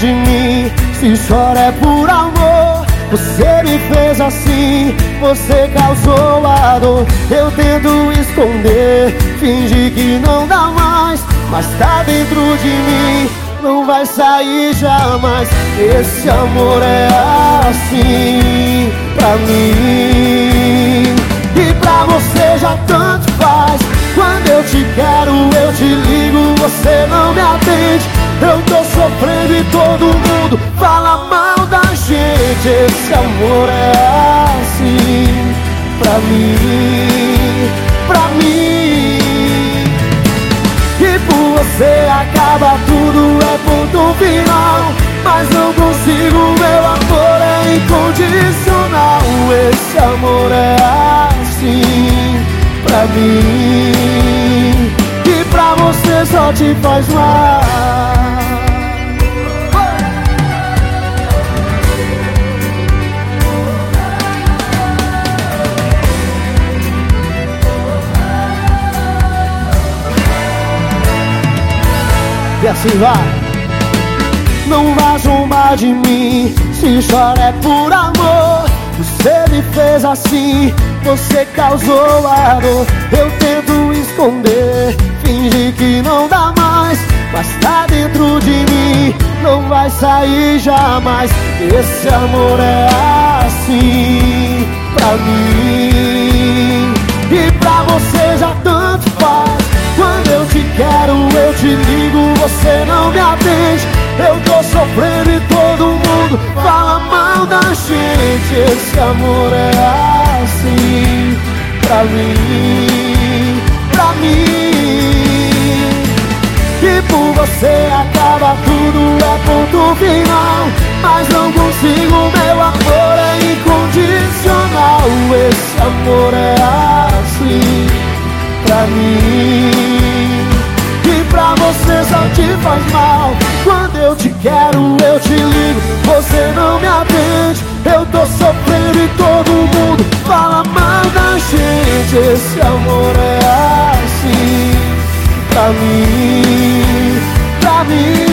de mim. Se chora é por amor Você me fez assim. Você causou a dor. Eu tento esconder Fingir que não dá mais. Mas tá dentro de mim Não vai sair jamais. Esse amor é assim Pra mim. E pra você já tanto faz. Quando eu te quero eu te ligo Você não me atende. Eu sofrendo e todo mundo fala mal da gente. Esse amor é assim pra mim, pra mim. E por você acaba tudo, é ponto final. Mas não consigo, meu amor é incondicional. Esse amor é assim pra mim. E pra você só te faz mal E assim vai. Não vá zombar de mim Se chora é por amor. Você me fez assim Você causou a dor Eu tento esconder Fingir que não dá mais. Mas tá dentro de mim Não vai sair jamais. Esse amor é assim Pra mim te ligo você não me atende. Eu tô sofrendo e todo mundo fala mal da gente. Esse amor é assim pra mim, pra mim. E por você acaba tudo, é ponto final. Mas não consigo, meu amor é incondicional. Esse amor é assim pra mim só te faz mal. Quando eu te quero, eu te ligo. Você não me atende. Eu tô sofrendo e todo mundo fala mal da gente. Esse amor é assim Pra mim, pra mim.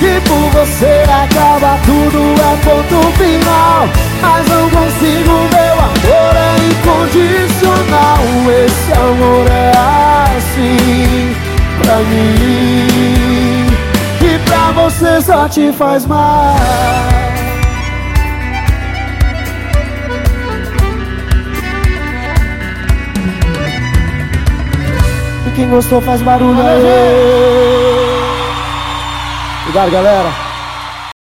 E por você acaba tudo, é ponto final. Mas não consigo, meu amor é incondicional. Esse amor é pra mim. E pra você só te faz mal. E quem gostou faz barulho aí. Obrigado galera